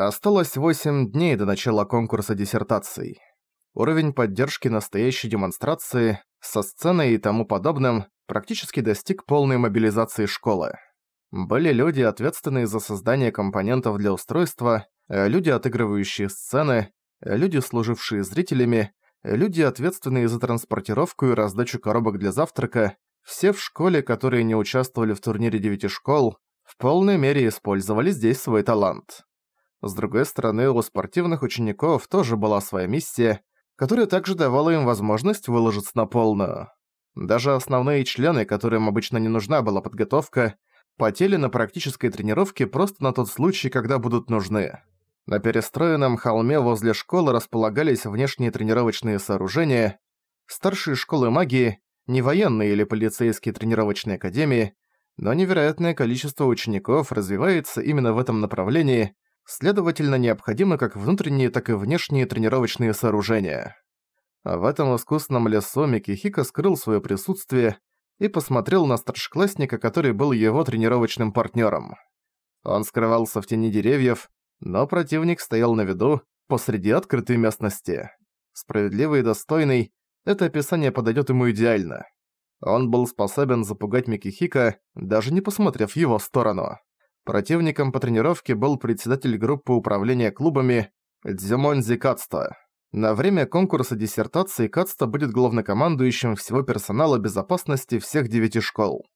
Осталось 8 дней до начала конкурса диссертаций. Уровень поддержки настоящей демонстрации со сценой и тому подобным практически достиг полной мобилизации школы. Были люди, ответственные за создание компонентов для устройства, люди, отыгрывающие сцены, люди, служившие зрителями, люди, ответственные за транспортировку и раздачу коробок для завтрака, все в школе, которые не участвовали в турнире девяти школ, в полной мере использовали здесь свой талант. С другой стороны, у спортивных учеников тоже была своя миссия, которая также давала им возможность выложиться на полную. Даже основные члены, которым обычно не нужна была подготовка, потели на практической тренировке просто на тот случай, когда будут нужны. На перестроенном холме возле школы располагались внешние тренировочные сооружения, старшие школы магии, не военные или полицейские тренировочные академии, но невероятное количество учеников развивается именно в этом направлении, следовательно, необходимы как внутренние, так и внешние тренировочные сооружения. А в этом искусственном лесу Микихика скрыл свое присутствие и посмотрел на старшеклассника, который был его тренировочным партнером. Он скрывался в тени деревьев, но противник стоял на виду, посреди открытой местности. Справедливый и достойный, это описание подойдет ему идеально. Он был способен запугать Микихика, даже не посмотрев в его сторону. Противником по тренировке был председатель группы управления клубами Дзюмонзи Кацта. На время конкурса диссертации Кацта будет главнокомандующим всего персонала безопасности всех девяти школ.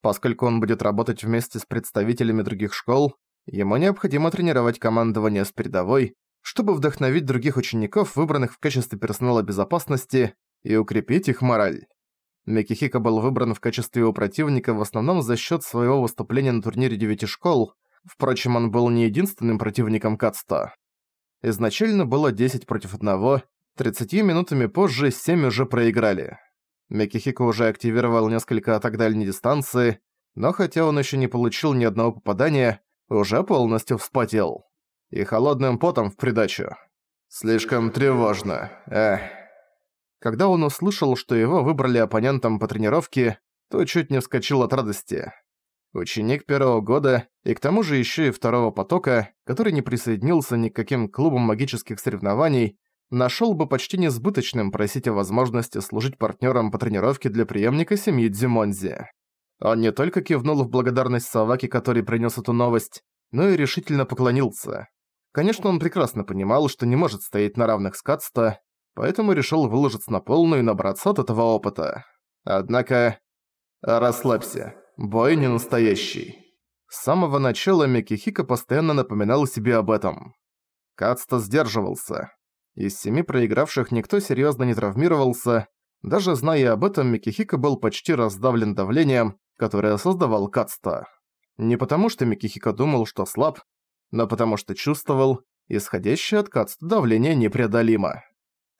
Поскольку он будет работать вместе с представителями других школ, Ему необходимо тренировать командование с передовой, чтобы вдохновить других учеников, выбранных в качестве персонала безопасности, и укрепить их мораль. Микихика был выбран в качестве его противника в основном за счет своего выступления на турнире девяти школ, впрочем, он был не единственным противником Кацта. Изначально было 10 против 1, 30 минутами позже 7 уже проиграли. Микихика уже активировал несколько атак дальней дистанции, но хотя он еще не получил ни одного попадания, уже полностью вспотел. И холодным потом в придачу. Слишком тревожно, эх. Когда он услышал, что его выбрали оппонентом по тренировке, то чуть не вскочил от радости. Ученик первого года, и к тому же еще и второго потока, который не присоединился ни к каким клубам магических соревнований, нашел бы почти несбыточным просить о возможности служить партнером по тренировке для преемника семьи Дзимонзи. Он не только кивнул в благодарность Саваки, который принес эту новость, но и решительно поклонился. Конечно, он прекрасно понимал, что не может стоять на равных с Кацта, поэтому решил выложиться на полную и набраться от этого опыта. Однако... Расслабься, бой не настоящий. С самого начала Микихика постоянно напоминал себе об этом. Кацта сдерживался. Из семи проигравших никто серьезно не травмировался. Даже зная об этом, Микихика был почти раздавлен давлением, которое создавал Кацта. Не потому что Микихико думал, что слаб, но потому что чувствовал, исходящее от Кацта давление непреодолимо.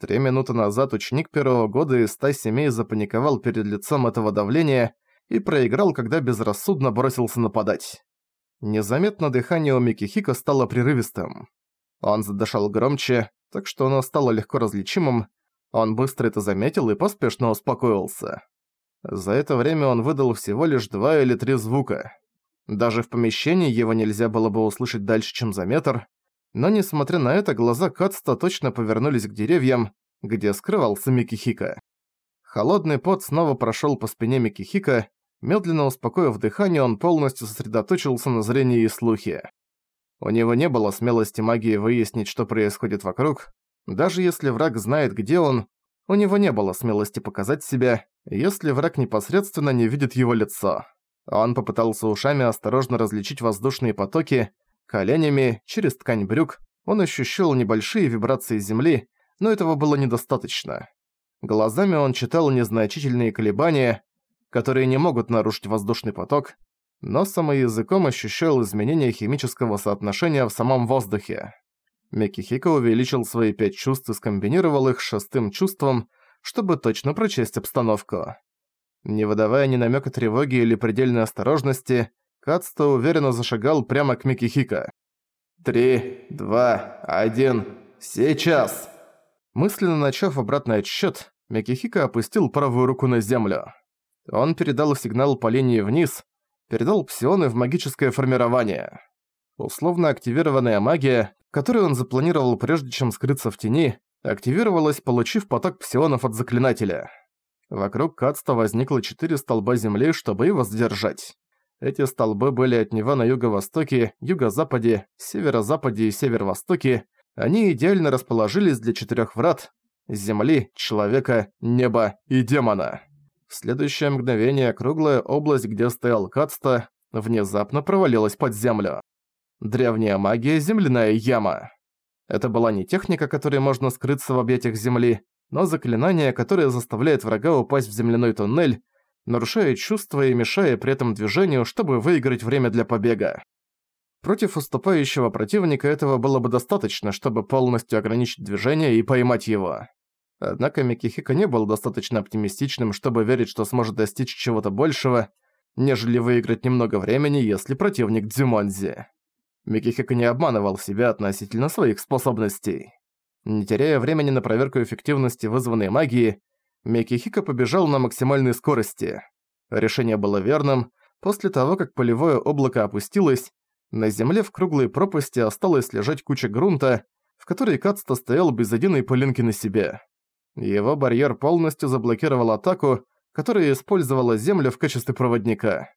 Три минуты назад ученик первого года из ста семей запаниковал перед лицом этого давления и проиграл, когда безрассудно бросился нападать. Незаметно дыхание у Микихико стало прерывистым. Он задышал громче, так что оно стало легко различимым, он быстро это заметил и поспешно успокоился. За это время он выдал всего лишь два или три звука. Даже в помещении его нельзя было бы услышать дальше, чем за метр, но несмотря на это, глаза Кацта точно повернулись к деревьям, где скрывался Микихика. Холодный пот снова прошёл по спине Микихика, медленно успокоив дыхание, он полностью сосредоточился на зрении и слухе. У него не было смелости магии выяснить, что происходит вокруг, даже если враг знает, где он, у него не было смелости показать себя, если враг непосредственно не видит его лицо. Он попытался ушами осторожно различить воздушные потоки, коленями, через ткань брюк, он ощущал небольшие вибрации земли, но этого было недостаточно. Глазами он читал незначительные колебания, которые не могут нарушить воздушный поток, но самым языком ощущал изменения химического соотношения в самом воздухе. Микихико увеличил свои пять чувств и скомбинировал их с шестым чувством, чтобы точно прочесть обстановку. Не выдавая ни намека тревоги или предельной осторожности, Кацто уверенно зашагал прямо к Микихико. «Три, два, один, сейчас!» Мысленно начав обратный отсчёт, Микихико опустил правую руку на землю. Он передал сигнал по линии вниз, передал псионы в магическое формирование. Условно активированная магия, которую он запланировал прежде чем скрыться в тени, активировалась, получив поток псионов от заклинателя. Вокруг Кацта возникло четыре столба земли, чтобы его сдержать. Эти столбы были от него на юго-востоке, юго-западе, северо-западе и северо-востоке. Они идеально расположились для четырех врат – земли, человека, неба и демона. В следующее мгновение круглая область, где стоял Кацта, внезапно провалилась под землю. Древняя магия – земляная яма. Это была не техника, которой можно скрыться в объятиях земли, но заклинание, которое заставляет врага упасть в земляной туннель, нарушая чувства и мешая при этом движению, чтобы выиграть время для побега. Против уступающего противника этого было бы достаточно, чтобы полностью ограничить движение и поймать его. Однако Микихика не был достаточно оптимистичным, чтобы верить, что сможет достичь чего-то большего, нежели выиграть немного времени, если противник Дзюмонзи. Микихика не обманывал себя относительно своих способностей. Не теряя времени на проверку эффективности вызванной магии, Микихика побежал на максимальной скорости. Решение было верным. После того, как полевое облако опустилось, на земле в круглой пропасти осталась лежать куча грунта, в которой Кацта стоял без единой пылинки на себе. Его барьер полностью заблокировал атаку, которая использовала землю в качестве проводника.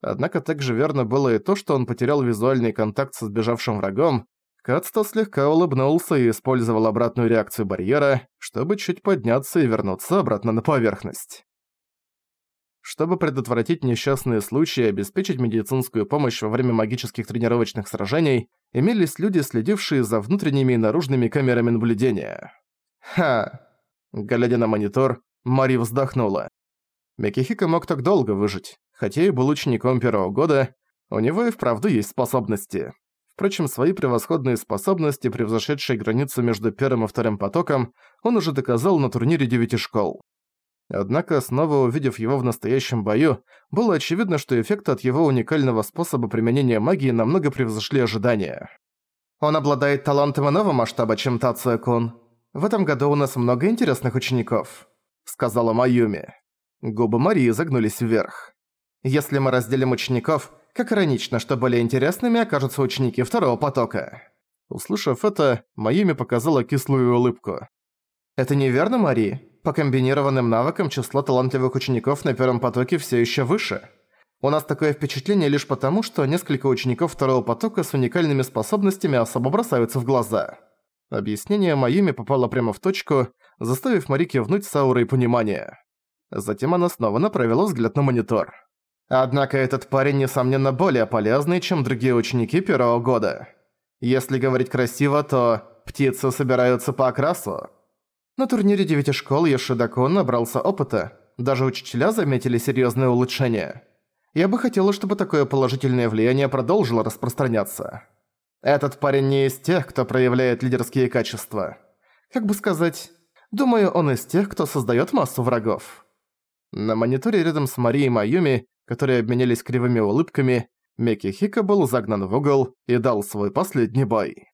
Однако также верно было и то, что он потерял визуальный контакт со сбежавшим врагом, Кацто слегка улыбнулся и использовал обратную реакцию барьера, чтобы чуть подняться и вернуться обратно на поверхность. Чтобы предотвратить несчастные случаи и обеспечить медицинскую помощь во время магических тренировочных сражений, имелись люди, следившие за внутренними и наружными камерами наблюдения. Ха! Глядя на монитор, Мари вздохнула. Микихика мог так долго выжить, хотя и был учеником первого года, у него и вправду есть способности. Впрочем, свои превосходные способности, превзошедшие границу между первым и вторым потоком, он уже доказал на турнире девяти школ. Однако, снова увидев его в настоящем бою, было очевидно, что эффекты от его уникального способа применения магии намного превзошли ожидания. «Он обладает талантом иного масштаба, чем Тацуя-кун. В этом году у нас много интересных учеников», — сказала Майюми. Губы Марии загнулись вверх. «Если мы разделим учеников, как иронично, что более интересными окажутся ученики второго потока. Услышав это, Майюми показала кислую улыбку. «Это неверно, Мари? По комбинированным навыкам число талантливых учеников на первом потоке все еще выше. У нас такое впечатление лишь потому, что несколько учеников второго потока с уникальными способностями особо бросаются в глаза». Объяснение Майюми попало прямо в точку, заставив Мари кивнуть с аурой понимания. Затем она снова направила взгляд на монитор. Однако этот парень, несомненно, более полезный, чем другие ученики первого года. Если говорить красиво, то птицы собираются по окрасу. На турнире девяти школ Йошидако набрался опыта, даже учителя заметили серьезное улучшение. Я бы хотела, чтобы такое положительное влияние продолжило распространяться. Этот парень не из тех, кто проявляет лидерские качества. Как бы сказать, думаю, он из тех, кто создает массу врагов. На мониторе рядом с Марией Майюми которые обменялись кривыми улыбками, Мекки Хика был загнан в угол и дал свой последний бой.